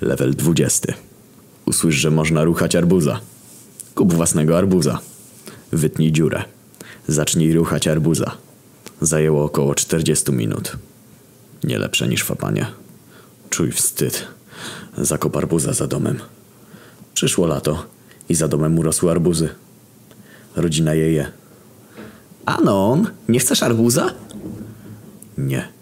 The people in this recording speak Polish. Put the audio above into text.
Level 20. Usłysz, że można ruchać arbuza. Kup własnego arbuza. Wytnij dziurę. Zacznij ruchać arbuza. Zajęło około 40 minut. Nie lepsze niż fapanie. Czuj wstyd. Zakop arbuza za domem. Przyszło lato i za domem urosły arbuzy. Rodzina je je. Anon, nie chcesz arbuza? Nie.